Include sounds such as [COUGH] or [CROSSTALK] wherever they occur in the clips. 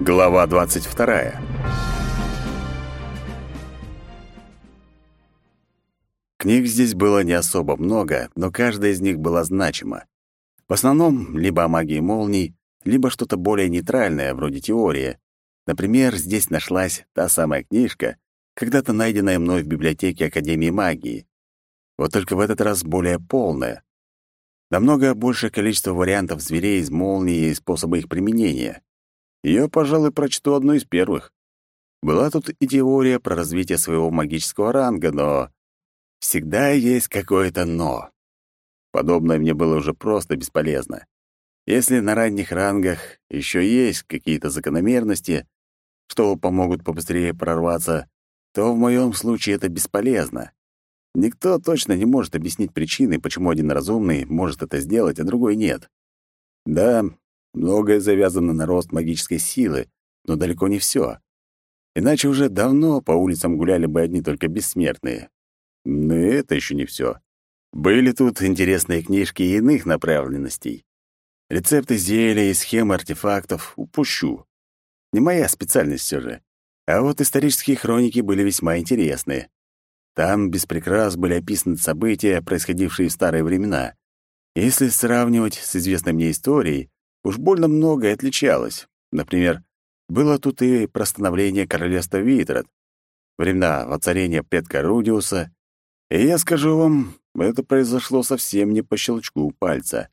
Глава 22. Книг здесь было не особо много, но каждая из них была значима. В основном либо о магии молний, либо что-то более нейтральное, вроде теории. Например, здесь нашлась та самая книжка, когда-то найденная мной в библиотеке Академии магии. Вот только в этот раз более полная. Намного большее количество вариантов зверей из молнии и способы их применения. Ее, пожалуй, прочту одну из первых. Была тут и теория про развитие своего магического ранга, но... Всегда есть какое-то «но». Подобное мне было уже просто бесполезно. Если на ранних рангах еще есть какие-то закономерности, что помогут побыстрее прорваться, то в моем случае это бесполезно. Никто точно не может объяснить причины, почему один разумный может это сделать, а другой нет. Да, Многое завязано на рост магической силы, но далеко не все. Иначе уже давно по улицам гуляли бы одни только бессмертные. Но это еще не все. Были тут интересные книжки иных направленностей. Рецепты зелий и схемы артефактов упущу. Не моя специальность все же. А вот исторические хроники были весьма интересные. Там без прикрас были описаны события, происходившие в старые времена. Если сравнивать с известной мне историей, Уж больно многое отличалось. Например, было тут и простановление королевства Витрат, времена воцарения предка Рудиуса, и я скажу вам, это произошло совсем не по щелчку пальца.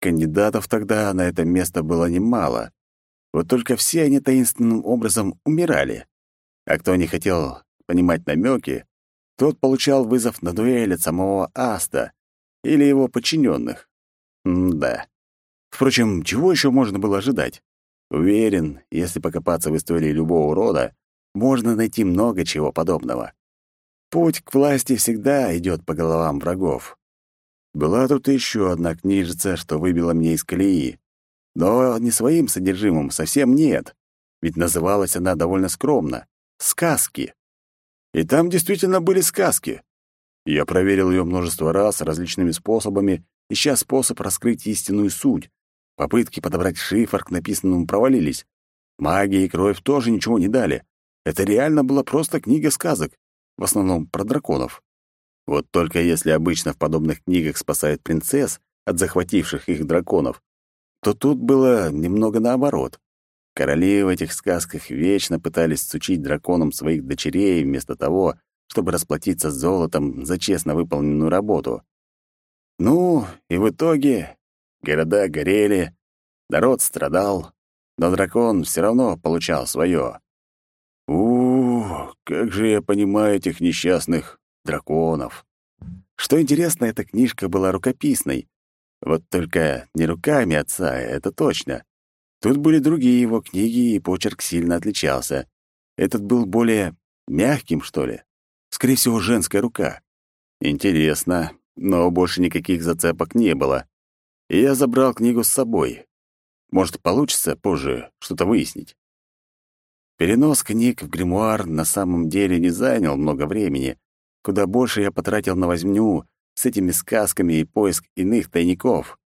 Кандидатов тогда на это место было немало. Вот только все они таинственным образом умирали. А кто не хотел понимать намеки, тот получал вызов на дуэль от самого Аста или его подчиненных. М-да. Впрочем, чего еще можно было ожидать? Уверен, если покопаться в истории любого рода, можно найти много чего подобного. Путь к власти всегда идет по головам врагов. Была тут еще одна книжица, что выбила мне из колеи. Но не своим содержимым, совсем нет. Ведь называлась она довольно скромно — «Сказки». И там действительно были сказки. Я проверил ее множество раз различными способами, ища способ раскрыть истинную суть, Попытки подобрать шифр к написанному провалились. Магия и кровь тоже ничего не дали. Это реально была просто книга сказок, в основном про драконов. Вот только если обычно в подобных книгах спасают принцесс от захвативших их драконов, то тут было немного наоборот. Короли в этих сказках вечно пытались сучить драконам своих дочерей вместо того, чтобы расплатиться золотом за честно выполненную работу. Ну, и в итоге Города горели, народ страдал, но дракон все равно получал свое. у как же я понимаю этих несчастных драконов. Что интересно, эта книжка была рукописной. Вот только не руками отца, это точно. Тут были другие его книги, и почерк сильно отличался. Этот был более мягким, что ли. Скорее всего, женская рука. Интересно, но больше никаких зацепок не было и я забрал книгу с собой. Может, получится позже что-то выяснить. Перенос книг в гримуар на самом деле не занял много времени. Куда больше я потратил на возню с этими сказками и поиск иных тайников.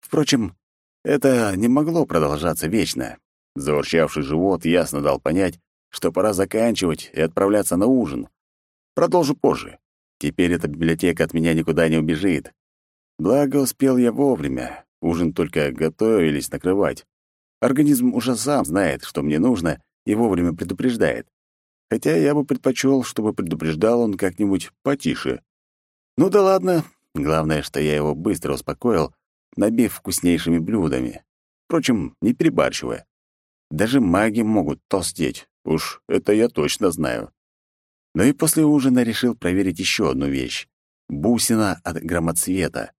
Впрочем, это не могло продолжаться вечно. Заурчавший живот ясно дал понять, что пора заканчивать и отправляться на ужин. Продолжу позже. Теперь эта библиотека от меня никуда не убежит. Благо, успел я вовремя. Ужин только готовились накрывать. Организм уже сам знает, что мне нужно, и вовремя предупреждает. Хотя я бы предпочел, чтобы предупреждал он как-нибудь потише. Ну да ладно. Главное, что я его быстро успокоил, набив вкуснейшими блюдами. Впрочем, не перебарщивая. Даже маги могут толстеть. Уж это я точно знаю. Но и после ужина решил проверить еще одну вещь. Бусина от громоцвета.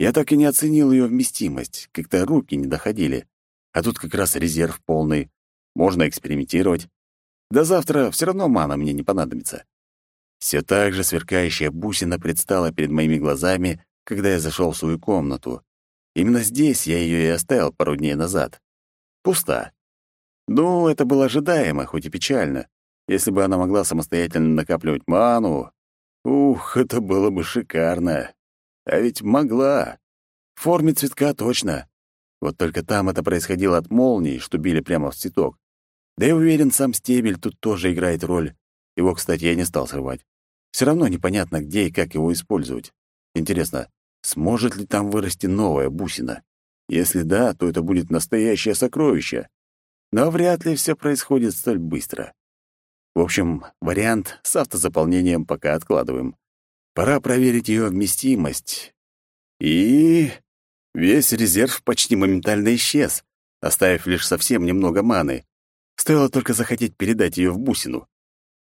Я так и не оценил ее вместимость, как-то руки не доходили. А тут как раз резерв полный. Можно экспериментировать. До завтра все равно мана мне не понадобится. Все так же сверкающая бусина предстала перед моими глазами, когда я зашел в свою комнату. Именно здесь я ее и оставил пару дней назад. Пуста. Ну, это было ожидаемо, хоть и печально. Если бы она могла самостоятельно накапливать ману, ух, это было бы шикарно. А ведь могла. В форме цветка точно. Вот только там это происходило от молний, что били прямо в цветок, Да и уверен, сам стебель тут тоже играет роль. Его, кстати, я не стал срывать. Все равно непонятно, где и как его использовать. Интересно, сможет ли там вырасти новая бусина? Если да, то это будет настоящее сокровище. Но вряд ли все происходит столь быстро. В общем, вариант с автозаполнением пока откладываем. Пора проверить ее вместимость. И весь резерв почти моментально исчез, оставив лишь совсем немного маны. Стоило только захотеть передать ее в бусину.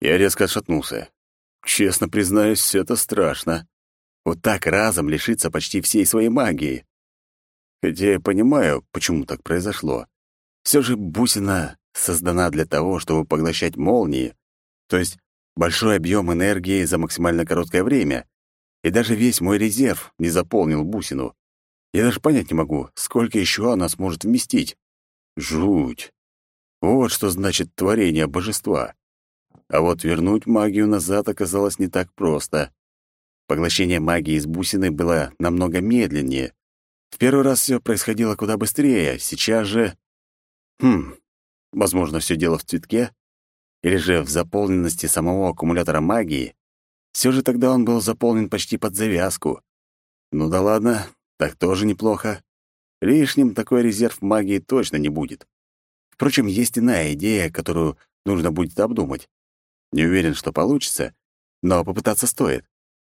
Я резко отшатнулся. Честно признаюсь, это страшно. Вот так разом лишиться почти всей своей магии. Хотя я понимаю, почему так произошло. Все же бусина создана для того, чтобы поглощать молнии, то есть большой объем энергии за максимально короткое время. И даже весь мой резерв не заполнил бусину. Я даже понять не могу, сколько еще она сможет вместить. Жуть. Вот что значит творение божества. А вот вернуть магию назад оказалось не так просто. Поглощение магии из бусины было намного медленнее. В первый раз все происходило куда быстрее, сейчас же... Хм, возможно, все дело в цветке? Или же в заполненности самого аккумулятора магии? Все же тогда он был заполнен почти под завязку. Ну да ладно, так тоже неплохо. Лишним такой резерв магии точно не будет. Впрочем, есть иная идея, которую нужно будет обдумать. Не уверен, что получится, но попытаться стоит.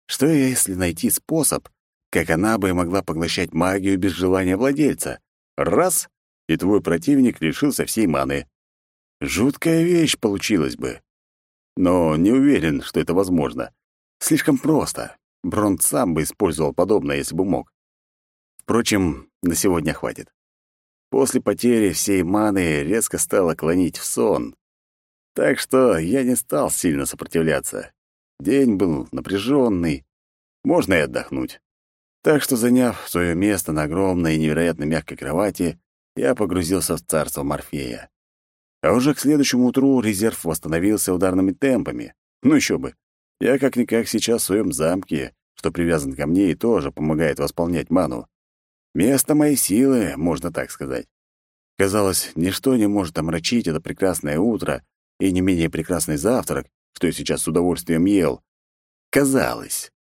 Что если найти способ, как она бы могла поглощать магию без желания владельца? Раз — и твой противник лишился всей маны. Жуткая вещь получилась бы. Но не уверен, что это возможно. Слишком просто. Бронт сам бы использовал подобное, если бы мог. Впрочем, на сегодня хватит. После потери всей маны резко стало клонить в сон. Так что я не стал сильно сопротивляться. День был напряженный, можно и отдохнуть. Так что, заняв свое место на огромной и невероятно мягкой кровати, я погрузился в царство Морфея. А уже к следующему утру резерв восстановился ударными темпами. Ну еще бы. Я как-никак сейчас в своем замке, что привязан ко мне и тоже помогает восполнять ману. Место моей силы, можно так сказать. Казалось, ничто не может омрачить это прекрасное утро, и не менее прекрасный завтрак, что я сейчас с удовольствием ел. Казалось.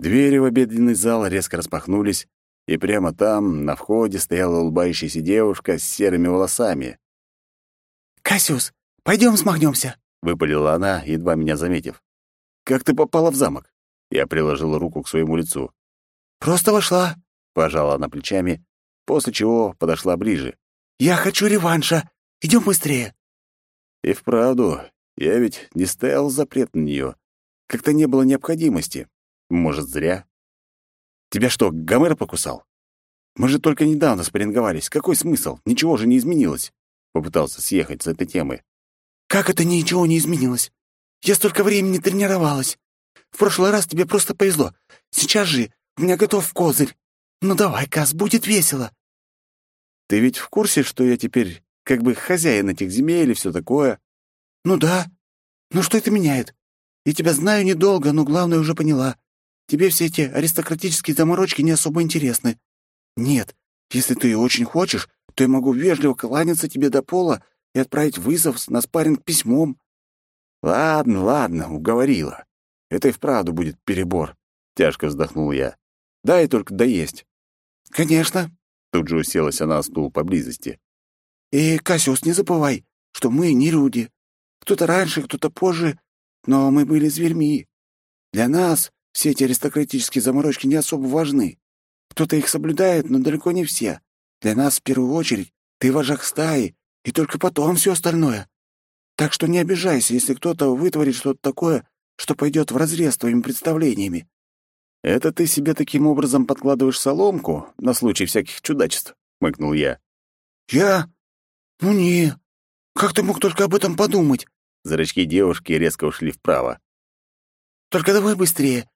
Двери в обеденный зал резко распахнулись, и прямо там, на входе, стояла улыбающаяся девушка с серыми волосами. «Кассиус, пойдем смахнемся», — выпалила она, едва меня заметив. «Как ты попала в замок?» Я приложил руку к своему лицу. «Просто вошла», — пожала она плечами, после чего подошла ближе. «Я хочу реванша. Идем быстрее». И вправду, я ведь не ставил запрет на нее. Как-то не было необходимости. Может, зря. Тебя что, Гомер покусал? Мы же только недавно спарринговались. Какой смысл? Ничего же не изменилось. Попытался съехать с этой темы. Как это ничего не изменилось? Я столько времени тренировалась. В прошлый раз тебе просто повезло. Сейчас же у меня готов козырь. Ну давай, Кас, будет весело. Ты ведь в курсе, что я теперь как бы хозяин этих земель и все такое. Ну да. Ну что это меняет? Я тебя знаю недолго, но главное уже поняла. Тебе все эти аристократические заморочки не особо интересны. Нет, если ты очень хочешь, то я могу вежливо кланяться тебе до пола и отправить вызов на спарринг письмом. Ладно, ладно, уговорила. Это и вправду будет перебор. Тяжко вздохнул я. Дай только доесть. Конечно. Тут же уселась она на стул поблизости. И, Кассиус, не забывай, что мы не люди. Кто-то раньше, кто-то позже, но мы были зверьми. Для нас все эти аристократические заморочки не особо важны. Кто-то их соблюдает, но далеко не все. Для нас, в первую очередь, ты вожак стаи, и только потом все остальное. Так что не обижайся, если кто-то вытворит что-то такое, что пойдет вразрез с твоими представлениями. «Это ты себе таким образом подкладываешь соломку на случай всяких чудачеств?» — мыкнул я. «Я? «Ну не, как ты мог только об этом подумать?» Зрачки девушки резко ушли вправо. «Только давай быстрее,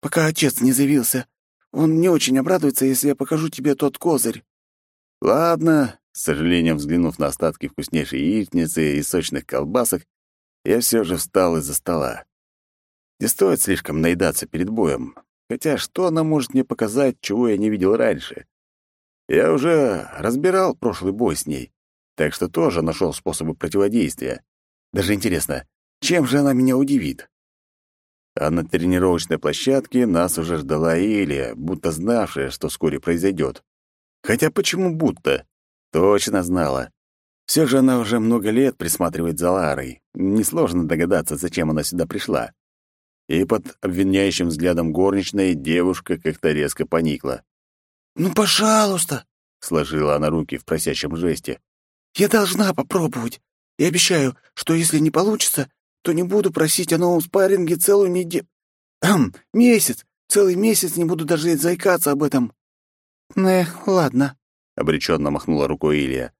пока отец не заявился. Он не очень обрадуется, если я покажу тебе тот козырь». «Ладно», — с сожалением взглянув на остатки вкуснейшей яичницы и сочных колбасок, я все же встал из-за стола. Не стоит слишком наедаться перед боем, хотя что она может мне показать, чего я не видел раньше? Я уже разбирал прошлый бой с ней. так что тоже нашел способы противодействия. Даже интересно, чем же она меня удивит? А на тренировочной площадке нас уже ждала Элия, будто знавшая, что вскоре произойдет. Хотя почему будто? Точно знала. Все же она уже много лет присматривает за Ларой. Несложно догадаться, зачем она сюда пришла. И под обвиняющим взглядом горничной девушка как-то резко поникла. «Ну, пожалуйста!» — сложила она руки в просящем жесте. «Я должна попробовать. И обещаю, что если не получится, то не буду просить о новом спарринге целую неделю... [CLEARS THROAT] месяц! Целый месяц не буду даже заикаться об этом». «Ну, ладно», — обреченно махнула рукой Илья.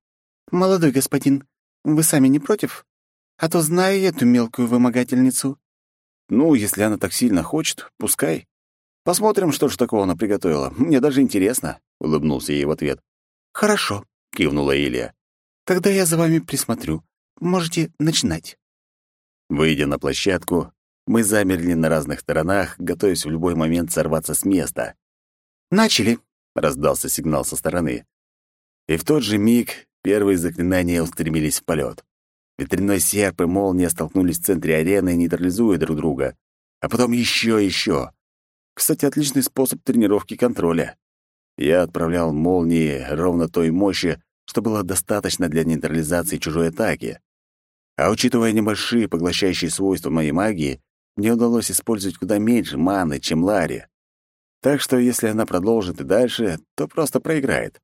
«Молодой господин, вы сами не против? А то знаю эту мелкую вымогательницу». «Ну, если она так сильно хочет, пускай. Посмотрим, что же такого она приготовила. Мне даже интересно», — улыбнулся ей в ответ. «Хорошо», — кивнула Илья. «Тогда я за вами присмотрю. Можете начинать». Выйдя на площадку, мы замерли на разных сторонах, готовясь в любой момент сорваться с места. «Начали!» — раздался сигнал со стороны. И в тот же миг Первые заклинания устремились в полет. Ветряной серп и молния столкнулись в центре арены, нейтрализуя друг друга. А потом еще еще. Кстати, отличный способ тренировки контроля. Я отправлял молнии ровно той мощи, что было достаточно для нейтрализации чужой атаки. А учитывая небольшие поглощающие свойства моей магии, мне удалось использовать куда меньше маны, чем Ларри. Так что если она продолжит и дальше, то просто проиграет.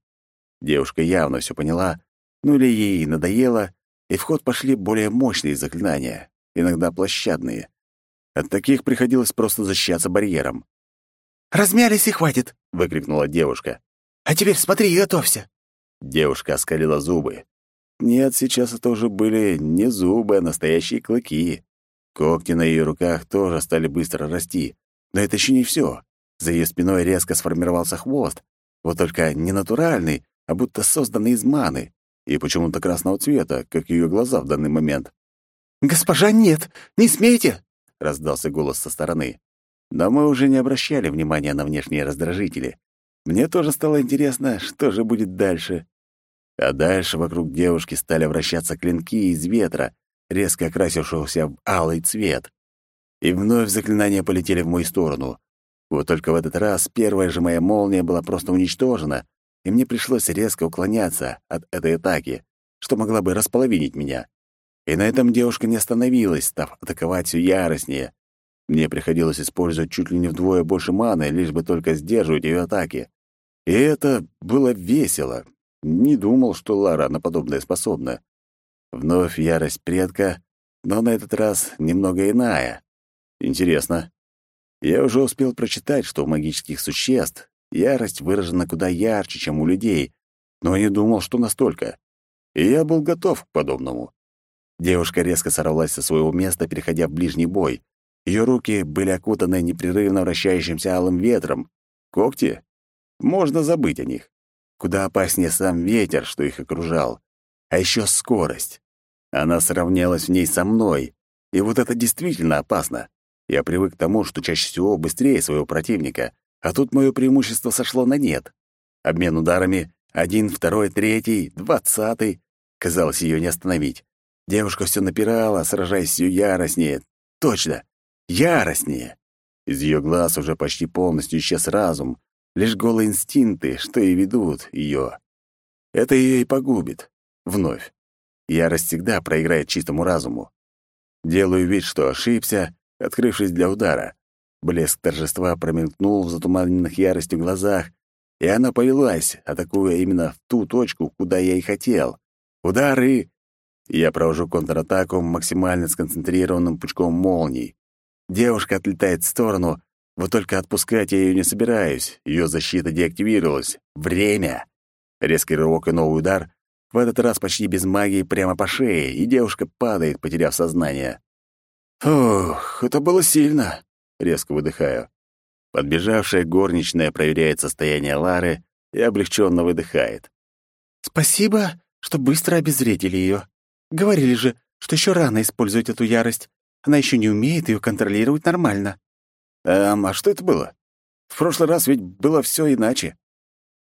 Девушка явно все поняла, ну или ей надоело, и в ход пошли более мощные заклинания, иногда площадные. От таких приходилось просто защищаться барьером. «Размялись и хватит!» — выкрикнула девушка. «А теперь смотри и готовься!» Девушка оскалила зубы. Нет, сейчас это уже были не зубы, а настоящие клыки. Когти на ее руках тоже стали быстро расти. Но это еще не все. За ее спиной резко сформировался хвост. Вот только не натуральный, а будто созданный из маны, и почему-то красного цвета, как ее глаза в данный момент. «Госпожа, нет! Не смейте!» — раздался голос со стороны. Но мы уже не обращали внимания на внешние раздражители. Мне тоже стало интересно, что же будет дальше. А дальше вокруг девушки стали вращаться клинки из ветра, резко окрасившегося в алый цвет. И вновь заклинания полетели в мою сторону. Вот только в этот раз первая же моя молния была просто уничтожена, и мне пришлось резко уклоняться от этой атаки, что могла бы располовинить меня. И на этом девушка не остановилась, став атаковать все яростнее. Мне приходилось использовать чуть ли не вдвое больше маны, лишь бы только сдерживать ее атаки. И это было весело. Не думал, что Лара на подобное способна. Вновь ярость предка, но на этот раз немного иная. Интересно. Я уже успел прочитать, что у магических существ Ярость выражена куда ярче, чем у людей, но не думал, что настолько. И я был готов к подобному. Девушка резко сорвалась со своего места, переходя в ближний бой. Ее руки были окутаны непрерывно вращающимся алым ветром. Когти? Можно забыть о них. Куда опаснее сам ветер, что их окружал. А еще скорость. Она сравнялась в ней со мной. И вот это действительно опасно. Я привык к тому, что чаще всего быстрее своего противника, а тут мое преимущество сошло на нет. Обмен ударами — один, второй, третий, двадцатый. Казалось, ее не остановить. Девушка все напирала, сражаясь все яростнее. Точно, яростнее. Из ее глаз уже почти полностью исчез разум. Лишь голые инстинкты, что и ведут ее. Это ее и погубит. Вновь. Ярость всегда проиграет чистому разуму. Делаю вид, что ошибся, открывшись для удара. Блеск торжества промелькнул в затуманенных яростью глазах, и она повелась, атакуя именно в ту точку, куда я и хотел. Удары! Я провожу контратаку максимально сконцентрированным пучком молний. Девушка отлетает в сторону, вот только отпускать я ее не собираюсь. Ее защита деактивировалась. Время! Резкий рывок и новый удар. В этот раз почти без магии прямо по шее, и девушка падает, потеряв сознание. Ух, это было сильно резко выдыхаю. Подбежавшая горничная проверяет состояние Лары и облегченно выдыхает. «Спасибо, что быстро обезвредили ее. Говорили же, что еще рано использовать эту ярость. Она еще не умеет ее контролировать нормально». «Эм, а что это было? В прошлый раз ведь было все иначе».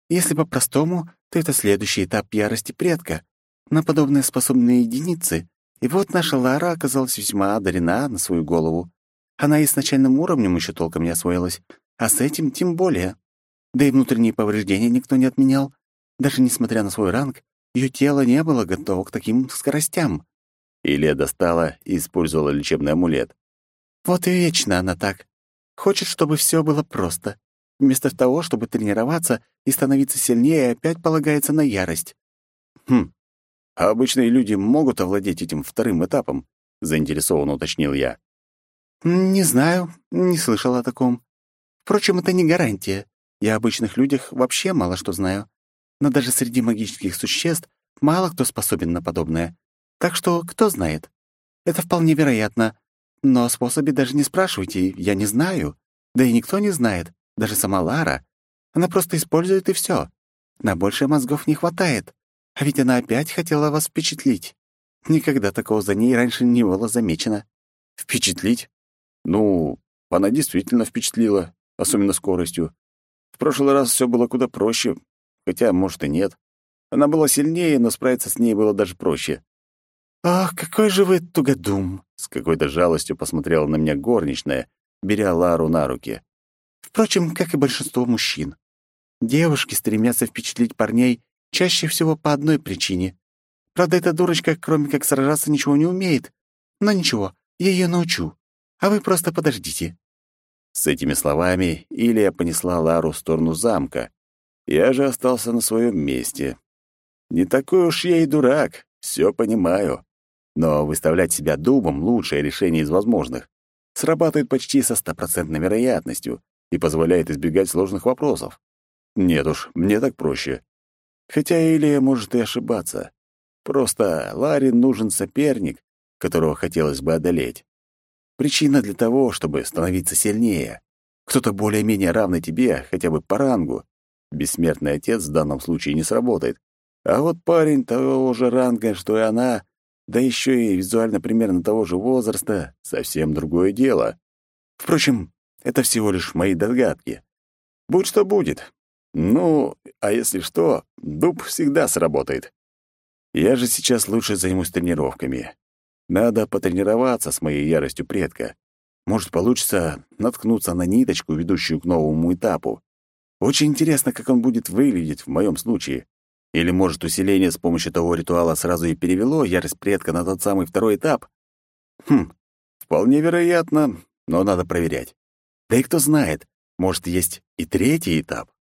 «Если по-простому, то это следующий этап ярости предка. на подобные способные единицы, и вот наша Лара оказалась весьма одарена на свою голову. Она и с начальным уровнем еще толком не освоилась, а с этим тем более. Да и внутренние повреждения никто не отменял. Даже несмотря на свой ранг, ее тело не было готово к таким скоростям. Илья достала и использовала лечебный амулет. Вот и вечно она так. Хочет, чтобы все было просто. Вместо того, чтобы тренироваться и становиться сильнее, опять полагается на ярость. Хм, а обычные люди могут овладеть этим вторым этапом? Заинтересованно уточнил я. Не знаю, не слышал о таком. Впрочем, это не гарантия. Я обычных людях вообще мало что знаю. Но даже среди магических существ мало кто способен на подобное. Так что кто знает? Это вполне вероятно. Но о способе даже не спрашивайте, я не знаю. Да и никто не знает, даже сама Лара. Она просто использует и все. На больше мозгов не хватает. А ведь она опять хотела вас впечатлить. Никогда такого за ней раньше не было замечено. Впечатлить? Ну, она действительно впечатлила, особенно скоростью. В прошлый раз все было куда проще, хотя, может, и нет. Она была сильнее, но справиться с ней было даже проще. «Ах, какой же вы тугодум!» — с какой-то жалостью посмотрела на меня горничная, беря Лару на руки. «Впрочем, как и большинство мужчин. Девушки стремятся впечатлить парней чаще всего по одной причине. Правда, эта дурочка, кроме как сражаться, ничего не умеет. Но ничего, я ее научу. А вы просто подождите». С этими словами Илья понесла Лару в сторону замка. Я же остался на своем месте. Не такой уж я и дурак, все понимаю. Но выставлять себя дубом — лучшее решение из возможных. Срабатывает почти со стопроцентной вероятностью и позволяет избегать сложных вопросов. Нет уж, мне так проще. Хотя Илья может и ошибаться. Просто Ларе нужен соперник, которого хотелось бы одолеть. Причина для того, чтобы становиться сильнее. Кто-то более-менее равный тебе, хотя бы по рангу. Бессмертный отец в данном случае не сработает. А вот парень того же ранга, что и она, да еще и визуально примерно того же возраста, совсем другое дело. Впрочем, это всего лишь мои догадки. Будь что будет. Ну, а если что, дуб всегда сработает. Я же сейчас лучше займусь тренировками. Надо потренироваться с моей яростью предка. Может, получится наткнуться на ниточку, ведущую к новому этапу. Очень интересно, как он будет выглядеть в моем случае. Или, может, усиление с помощью того ритуала сразу и перевело ярость предка на тот самый второй этап? Хм, вполне вероятно, но надо проверять. Да и кто знает, может, есть и третий этап.